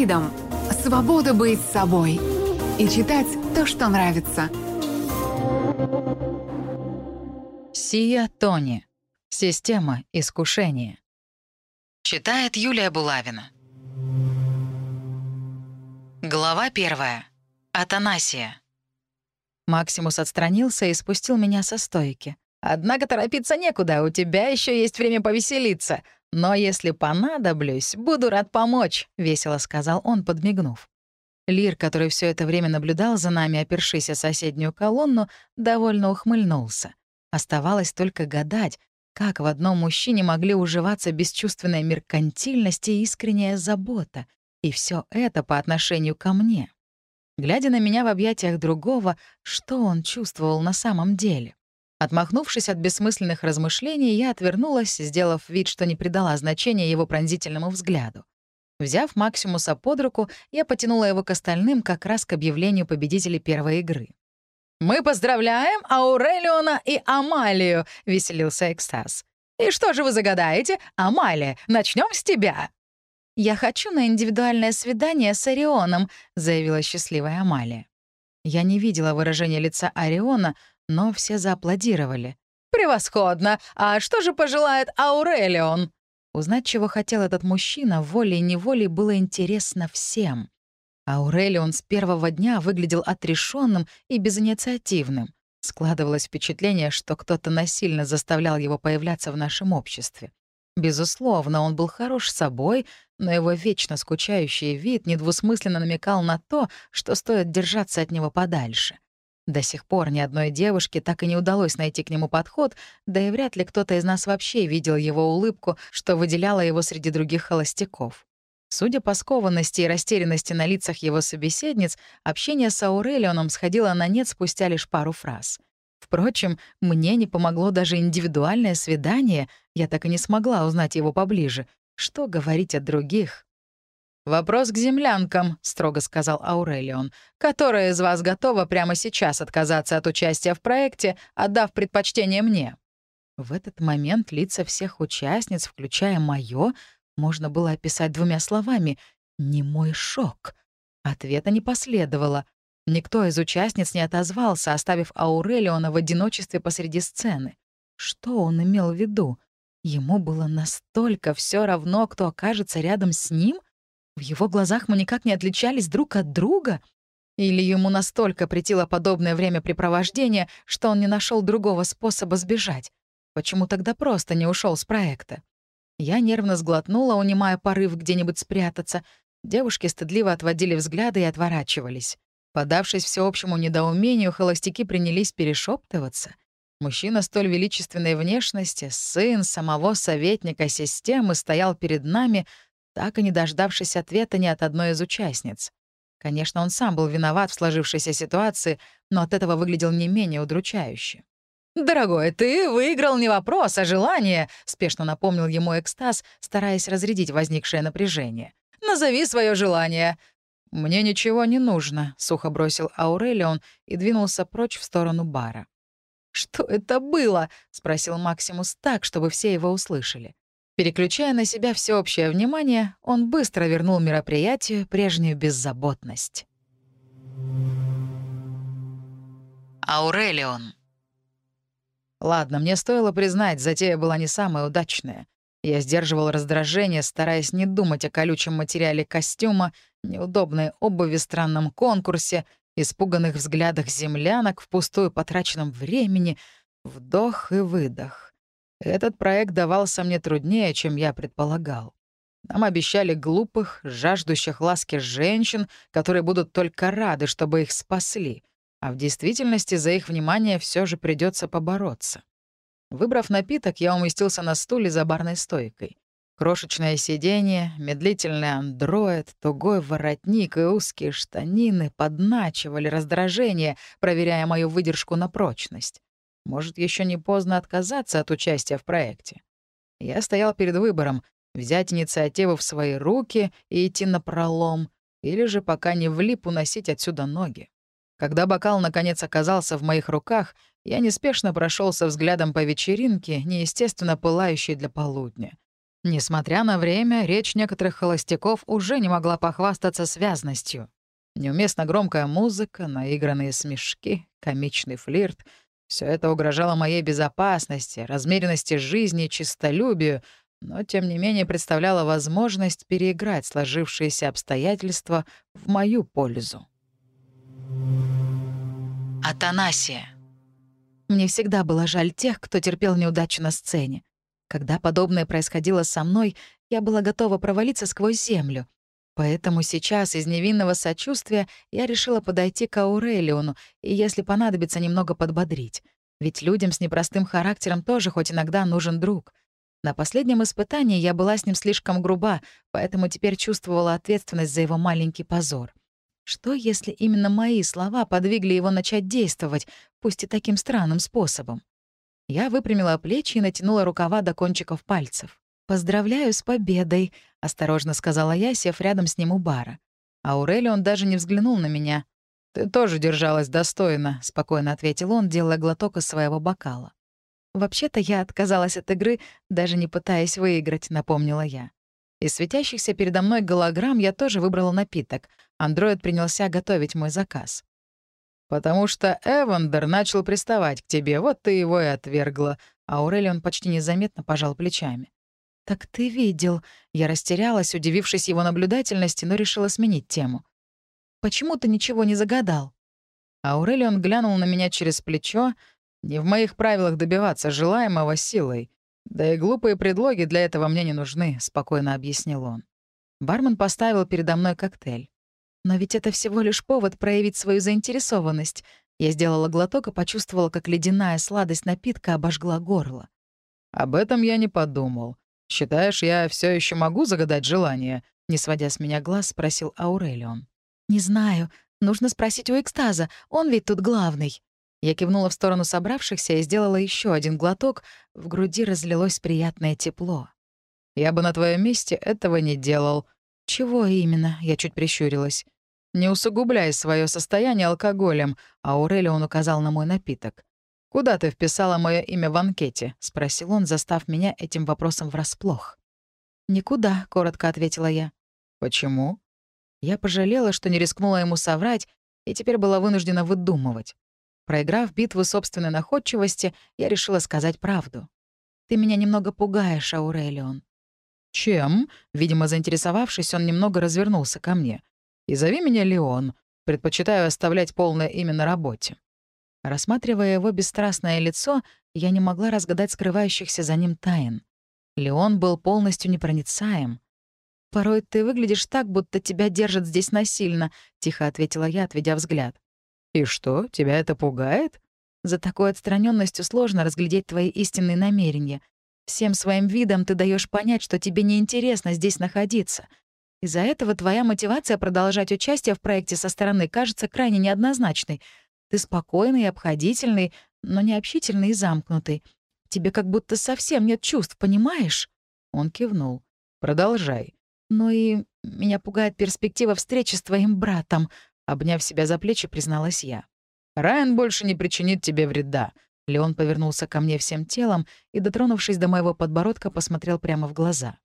Freedom — свобода быть собой и читать то, что нравится. Сия Тони. Система искушения. Читает Юлия Булавина. Глава первая. Атанасия. Максимус отстранился и спустил меня со стойки. «Однако торопиться некуда, у тебя еще есть время повеселиться. Но если понадоблюсь, буду рад помочь», — весело сказал он, подмигнув. Лир, который все это время наблюдал за нами, опершись о соседнюю колонну, довольно ухмыльнулся. Оставалось только гадать, как в одном мужчине могли уживаться бесчувственная меркантильность и искренняя забота. И все это по отношению ко мне. Глядя на меня в объятиях другого, что он чувствовал на самом деле? Отмахнувшись от бессмысленных размышлений, я отвернулась, сделав вид, что не придала значения его пронзительному взгляду. Взяв Максимуса под руку, я потянула его к остальным как раз к объявлению победителей первой игры. «Мы поздравляем Аурелиона и Амалию!» — веселился Экстаз. «И что же вы загадаете? Амалия, начнем с тебя!» «Я хочу на индивидуальное свидание с Орионом», — заявила счастливая Амалия. Я не видела выражения лица Ориона, но все зааплодировали. «Превосходно! А что же пожелает Аурелион?» Узнать, чего хотел этот мужчина, волей-неволей было интересно всем. Аурелион с первого дня выглядел отрешенным и безинициативным. Складывалось впечатление, что кто-то насильно заставлял его появляться в нашем обществе. Безусловно, он был хорош собой, но его вечно скучающий вид недвусмысленно намекал на то, что стоит держаться от него подальше. До сих пор ни одной девушке так и не удалось найти к нему подход, да и вряд ли кто-то из нас вообще видел его улыбку, что выделяло его среди других холостяков. Судя по скованности и растерянности на лицах его собеседниц, общение с Аурелионом сходило на нет спустя лишь пару фраз. Впрочем, мне не помогло даже индивидуальное свидание, я так и не смогла узнать его поближе. Что говорить о других? «Вопрос к землянкам», — строго сказал Аурелион. «Которая из вас готова прямо сейчас отказаться от участия в проекте, отдав предпочтение мне?» В этот момент лица всех участниц, включая моё, можно было описать двумя словами «не мой шок». Ответа не последовало. Никто из участниц не отозвался, оставив Аурелиона в одиночестве посреди сцены. Что он имел в виду? Ему было настолько все равно, кто окажется рядом с ним? В его глазах мы никак не отличались друг от друга? Или ему настолько претило подобное времяпрепровождение, что он не нашел другого способа сбежать? Почему тогда просто не ушел с проекта? Я нервно сглотнула, унимая порыв где-нибудь спрятаться. Девушки стыдливо отводили взгляды и отворачивались. Подавшись всеобщему недоумению, холостяки принялись перешептываться. Мужчина столь величественной внешности, сын самого советника системы, стоял перед нами, так и не дождавшись ответа ни от одной из участниц. Конечно, он сам был виноват в сложившейся ситуации, но от этого выглядел не менее удручающе. «Дорогой, ты выиграл не вопрос, а желание», — спешно напомнил ему экстаз, стараясь разрядить возникшее напряжение. «Назови свое желание». «Мне ничего не нужно», — сухо бросил Аурелион и двинулся прочь в сторону бара. «Что это было?» — спросил Максимус так, чтобы все его услышали. Переключая на себя всеобщее внимание, он быстро вернул мероприятию прежнюю беззаботность. Аурелион Ладно, мне стоило признать, затея была не самая удачная. Я сдерживал раздражение, стараясь не думать о колючем материале костюма, неудобной обуви, странном конкурсе, испуганных взглядах землянок, впустую потраченном времени, вдох и выдох. Этот проект давался мне труднее, чем я предполагал. Нам обещали глупых, жаждущих ласки женщин, которые будут только рады, чтобы их спасли — а в действительности за их внимание все же придется побороться. Выбрав напиток, я уместился на стуле за барной стойкой. Крошечное сиденье, медлительный андроид, тугой воротник и узкие штанины подначивали раздражение, проверяя мою выдержку на прочность. Может, еще не поздно отказаться от участия в проекте. Я стоял перед выбором — взять инициативу в свои руки и идти на пролом, или же пока не влип уносить отсюда ноги. Когда бокал наконец оказался в моих руках, я неспешно прошелся взглядом по вечеринке, неестественно пылающей для полудня. Несмотря на время, речь некоторых холостяков уже не могла похвастаться связностью. Неуместно громкая музыка, наигранные смешки, комичный флирт — все это угрожало моей безопасности, размеренности жизни честолюбию, но, тем не менее, представляло возможность переиграть сложившиеся обстоятельства в мою пользу. Атанасия. Мне всегда было жаль тех, кто терпел неудачу на сцене. Когда подобное происходило со мной, я была готова провалиться сквозь землю. Поэтому сейчас из невинного сочувствия я решила подойти к Аурелиону и, если понадобится, немного подбодрить. Ведь людям с непростым характером тоже хоть иногда нужен друг. На последнем испытании я была с ним слишком груба, поэтому теперь чувствовала ответственность за его маленький позор. Что, если именно мои слова подвигли его начать действовать, пусть и таким странным способом? Я выпрямила плечи и натянула рукава до кончиков пальцев. «Поздравляю с победой», — осторожно сказала я, сев рядом с ним у бара. А он даже не взглянул на меня. «Ты тоже держалась достойно», — спокойно ответил он, делая глоток из своего бокала. «Вообще-то я отказалась от игры, даже не пытаясь выиграть», — напомнила я. Из светящихся передо мной голограмм я тоже выбрала напиток. Андроид принялся готовить мой заказ. «Потому что Эвандер начал приставать к тебе, вот ты его и отвергла». А Аурелион почти незаметно пожал плечами. «Так ты видел». Я растерялась, удивившись его наблюдательности, но решила сменить тему. «Почему ты ничего не загадал?» Аурелион глянул на меня через плечо. «Не в моих правилах добиваться желаемого силой. «Да и глупые предлоги для этого мне не нужны», — спокойно объяснил он. Бармен поставил передо мной коктейль. «Но ведь это всего лишь повод проявить свою заинтересованность». Я сделала глоток и почувствовала, как ледяная сладость напитка обожгла горло. «Об этом я не подумал. Считаешь, я все еще могу загадать желание?» Не сводя с меня глаз, спросил Аурелион. «Не знаю. Нужно спросить у экстаза. Он ведь тут главный». Я кивнула в сторону собравшихся и сделала еще один глоток. В груди разлилось приятное тепло. «Я бы на твоем месте этого не делал». «Чего именно?» — я чуть прищурилась. «Не усугубляй свое состояние алкоголем», — а он указал на мой напиток. «Куда ты вписала мое имя в анкете?» — спросил он, застав меня этим вопросом врасплох. «Никуда», — коротко ответила я. «Почему?» Я пожалела, что не рискнула ему соврать, и теперь была вынуждена выдумывать. Проиграв битву собственной находчивости, я решила сказать правду. «Ты меня немного пугаешь, Аурелион». «Чем?» Видимо, заинтересовавшись, он немного развернулся ко мне. «И зови меня Леон. Предпочитаю оставлять полное имя на работе». Рассматривая его бесстрастное лицо, я не могла разгадать скрывающихся за ним тайн. Леон был полностью непроницаем. «Порой ты выглядишь так, будто тебя держат здесь насильно», — тихо ответила я, отведя взгляд. «И что, тебя это пугает?» «За такой отстраненностью сложно разглядеть твои истинные намерения. Всем своим видом ты даешь понять, что тебе неинтересно здесь находиться. Из-за этого твоя мотивация продолжать участие в проекте со стороны кажется крайне неоднозначной. Ты спокойный обходительный, но не общительный и замкнутый. Тебе как будто совсем нет чувств, понимаешь?» Он кивнул. «Продолжай». «Ну и меня пугает перспектива встречи с твоим братом», Обняв себя за плечи, призналась я. «Райан больше не причинит тебе вреда». Леон повернулся ко мне всем телом и, дотронувшись до моего подбородка, посмотрел прямо в глаза.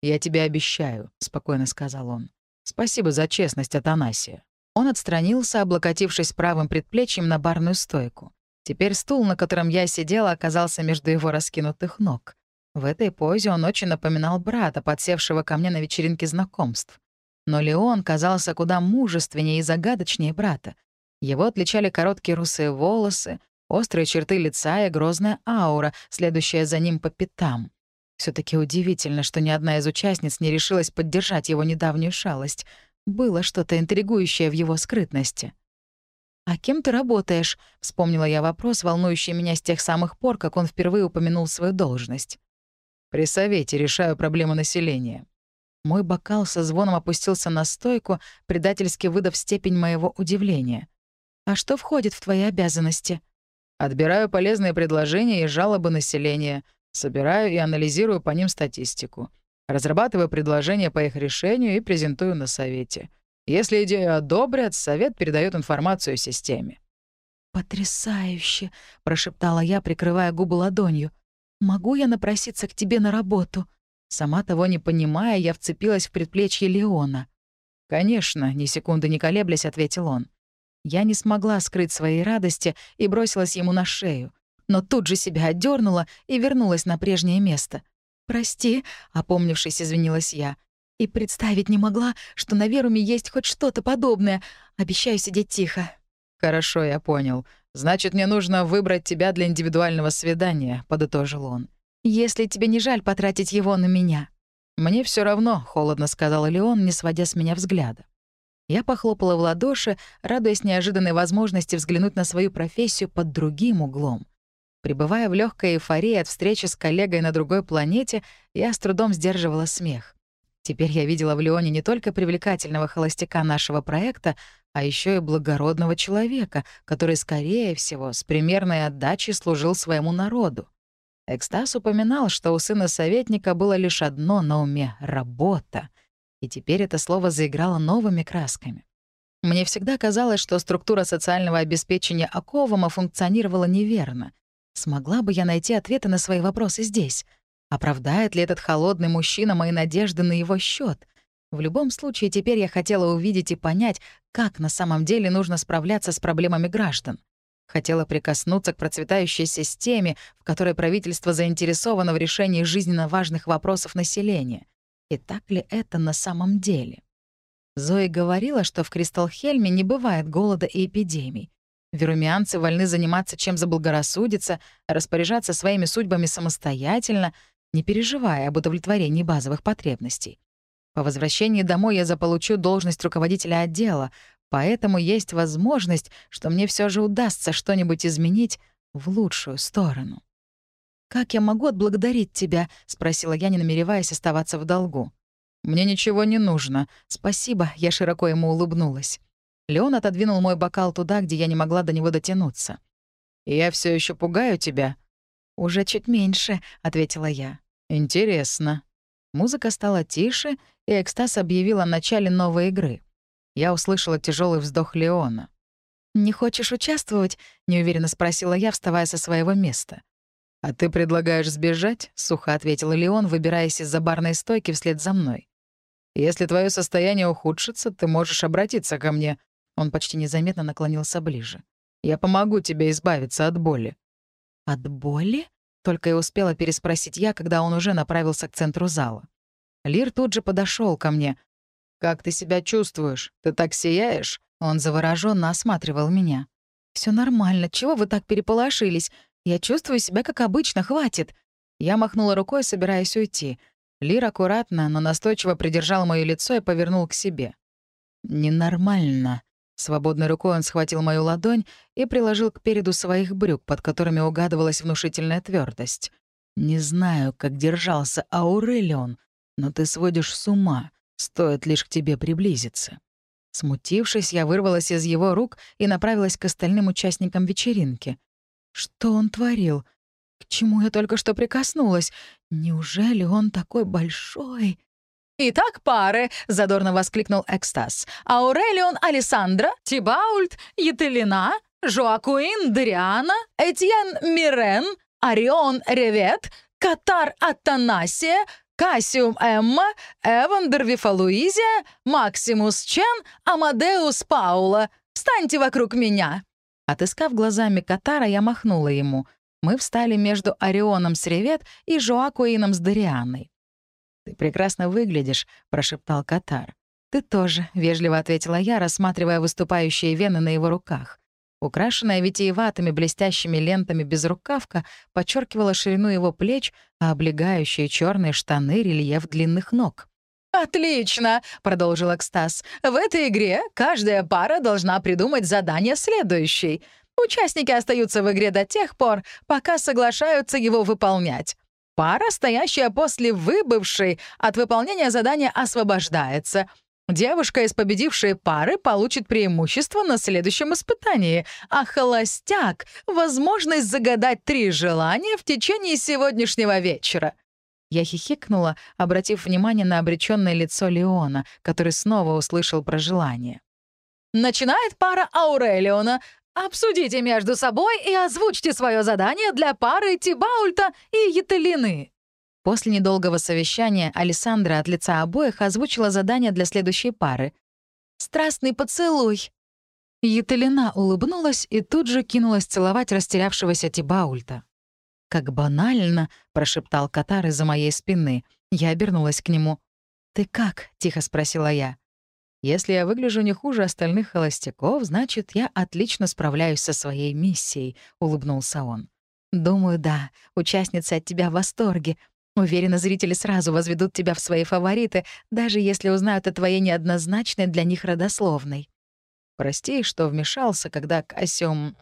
«Я тебе обещаю», — спокойно сказал он. «Спасибо за честность, Атанасия». Он отстранился, облокотившись правым предплечьем на барную стойку. Теперь стул, на котором я сидела, оказался между его раскинутых ног. В этой позе он очень напоминал брата, подсевшего ко мне на вечеринке знакомств. Но Леон казался куда мужественнее и загадочнее брата. Его отличали короткие русые волосы, острые черты лица и грозная аура, следующая за ним по пятам. все таки удивительно, что ни одна из участниц не решилась поддержать его недавнюю шалость. Было что-то интригующее в его скрытности. «А кем ты работаешь?» — вспомнила я вопрос, волнующий меня с тех самых пор, как он впервые упомянул свою должность. «При совете решаю проблемы населения. Мой бокал со звоном опустился на стойку, предательски выдав степень моего удивления. «А что входит в твои обязанности?» «Отбираю полезные предложения и жалобы населения, собираю и анализирую по ним статистику, разрабатываю предложения по их решению и презентую на совете. Если идею одобрят, совет передает информацию системе». «Потрясающе!» — прошептала я, прикрывая губы ладонью. «Могу я напроситься к тебе на работу?» Сама того не понимая, я вцепилась в предплечье Леона. «Конечно», — ни секунды не колеблясь, ответил он. Я не смогла скрыть своей радости и бросилась ему на шею, но тут же себя отдернула и вернулась на прежнее место. «Прости», — опомнившись, извинилась я. «И представить не могла, что на Веруме есть хоть что-то подобное. Обещаю сидеть тихо». «Хорошо, я понял. Значит, мне нужно выбрать тебя для индивидуального свидания», — подытожил он. «Если тебе не жаль потратить его на меня». «Мне все равно», — холодно сказал Леон, не сводя с меня взгляда. Я похлопала в ладоши, радуясь неожиданной возможности взглянуть на свою профессию под другим углом. Пребывая в легкой эйфории от встречи с коллегой на другой планете, я с трудом сдерживала смех. Теперь я видела в Леоне не только привлекательного холостяка нашего проекта, а еще и благородного человека, который, скорее всего, с примерной отдачей служил своему народу. Экстаз упоминал, что у сына советника было лишь одно на уме — работа. И теперь это слово заиграло новыми красками. Мне всегда казалось, что структура социального обеспечения Аковома функционировала неверно. Смогла бы я найти ответы на свои вопросы здесь? Оправдает ли этот холодный мужчина мои надежды на его счет? В любом случае, теперь я хотела увидеть и понять, как на самом деле нужно справляться с проблемами граждан. Хотела прикоснуться к процветающей системе, в которой правительство заинтересовано в решении жизненно важных вопросов населения. И так ли это на самом деле? Зои говорила, что в Кристалхельме не бывает голода и эпидемий. Верумианцы вольны заниматься чем заблагорассудится, распоряжаться своими судьбами самостоятельно, не переживая об удовлетворении базовых потребностей. По возвращении домой я заполучу должность руководителя отдела, поэтому есть возможность, что мне все же удастся что-нибудь изменить в лучшую сторону. «Как я могу отблагодарить тебя?» — спросила я, не намереваясь оставаться в долгу. «Мне ничего не нужно. Спасибо», — я широко ему улыбнулась. Леон отодвинул мой бокал туда, где я не могла до него дотянуться. «Я все еще пугаю тебя?» «Уже чуть меньше», — ответила я. «Интересно». Музыка стала тише, и экстаз объявил о начале новой игры. Я услышала тяжелый вздох Леона. «Не хочешь участвовать?» — неуверенно спросила я, вставая со своего места. «А ты предлагаешь сбежать?» — сухо ответил Леон, выбираясь из-за барной стойки вслед за мной. «Если твое состояние ухудшится, ты можешь обратиться ко мне». Он почти незаметно наклонился ближе. «Я помогу тебе избавиться от боли». «От боли?» — только и успела переспросить я, когда он уже направился к центру зала. Лир тут же подошел ко мне. «Как ты себя чувствуешь? Ты так сияешь?» Он завороженно осматривал меня. Все нормально, чего вы так переполошились? Я чувствую себя как обычно, хватит». Я махнула рукой, собираясь уйти. Лир аккуратно, но настойчиво придержал моё лицо и повернул к себе. «Ненормально». Свободной рукой он схватил мою ладонь и приложил к переду своих брюк, под которыми угадывалась внушительная твердость. «Не знаю, как держался Аурелион, но ты сводишь с ума, стоит лишь к тебе приблизиться». Смутившись, я вырвалась из его рук и направилась к остальным участникам вечеринки. Что он творил? К чему я только что прикоснулась? Неужели он такой большой? «Итак, пары!» — задорно воскликнул Экстаз. «Аурелион Алессандра, Тибаульт, Етелина, Жоакуин Дриана, Этьен Мирен, Орион Ревет, Катар Атанасия, Кассиум Эмма, Эвандер Вифалуизия, Максимус Чен, Амадеус Паула. Встаньте вокруг меня!» Отыскав глазами Катара, я махнула ему. Мы встали между Орионом с Ревет и Жоакуином с Дарианой. «Ты прекрасно выглядишь», — прошептал Катар. «Ты тоже», — вежливо ответила я, рассматривая выступающие вены на его руках. Украшенная витиеватыми блестящими лентами безрукавка подчеркивала ширину его плеч, а облегающие черные штаны — рельеф длинных ног. «Отлично!» — продолжил Экстаз. «В этой игре каждая пара должна придумать задание следующей. Участники остаются в игре до тех пор, пока соглашаются его выполнять. Пара, стоящая после выбывшей от выполнения задания, освобождается — Девушка из победившей пары получит преимущество на следующем испытании, а холостяк — возможность загадать три желания в течение сегодняшнего вечера. Я хихикнула, обратив внимание на обречённое лицо Леона, который снова услышал про желание. Начинает пара Аурелиона. Обсудите между собой и озвучьте свое задание для пары Тибаульта и Етелины. После недолгого совещания Александра от лица обоих озвучила задание для следующей пары. «Страстный поцелуй!» Етелина улыбнулась и тут же кинулась целовать растерявшегося Тибаульта. «Как банально!» — прошептал Катар из-за моей спины. Я обернулась к нему. «Ты как?» — тихо спросила я. «Если я выгляжу не хуже остальных холостяков, значит, я отлично справляюсь со своей миссией», — улыбнулся он. «Думаю, да. Участницы от тебя в восторге. Уверена, зрители сразу возведут тебя в свои фавориты, даже если узнают о твоей неоднозначной для них родословной». «Прости, что вмешался, когда Кассиум...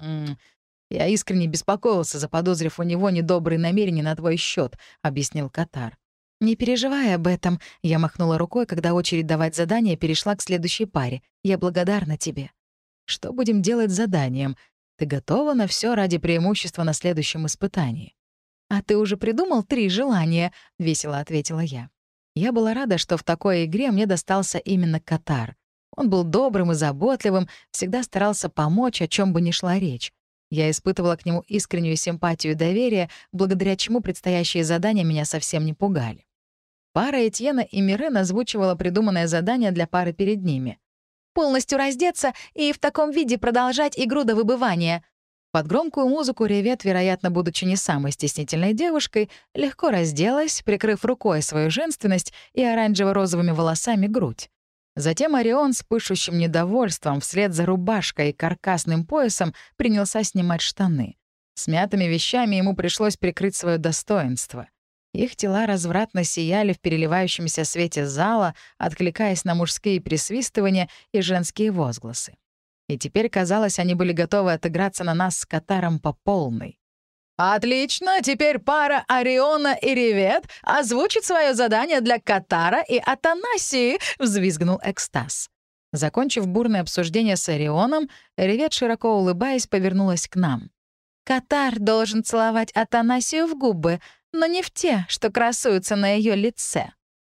Я искренне беспокоился, заподозрив у него недобрые намерения на твой счет, объяснил Катар. «Не переживай об этом», — я махнула рукой, когда очередь давать задание перешла к следующей паре. «Я благодарна тебе». «Что будем делать заданием? Ты готова на все ради преимущества на следующем испытании?» «А ты уже придумал три желания?» — весело ответила я. Я была рада, что в такой игре мне достался именно Катар. Он был добрым и заботливым, всегда старался помочь, о чем бы ни шла речь. Я испытывала к нему искреннюю симпатию и доверие, благодаря чему предстоящие задания меня совсем не пугали. Пара Этьена и Мирен озвучивала придуманное задание для пары перед ними. «Полностью раздеться и в таком виде продолжать игру до выбывания». Под громкую музыку Ревет, вероятно, будучи не самой стеснительной девушкой, легко разделась, прикрыв рукой свою женственность и оранжево-розовыми волосами грудь. Затем Орион с пышущим недовольством вслед за рубашкой и каркасным поясом принялся снимать штаны. Смятыми вещами ему пришлось прикрыть свое достоинство. Их тела развратно сияли в переливающемся свете зала, откликаясь на мужские присвистывания и женские возгласы. И теперь, казалось, они были готовы отыграться на нас с Катаром по полной. «Отлично! Теперь пара Ориона и Ревет озвучит свое задание для Катара и Атанасии!» — взвизгнул экстаз. Закончив бурное обсуждение с Орионом, Ревет, широко улыбаясь, повернулась к нам. «Катар должен целовать Атанасию в губы, но не в те, что красуются на ее лице.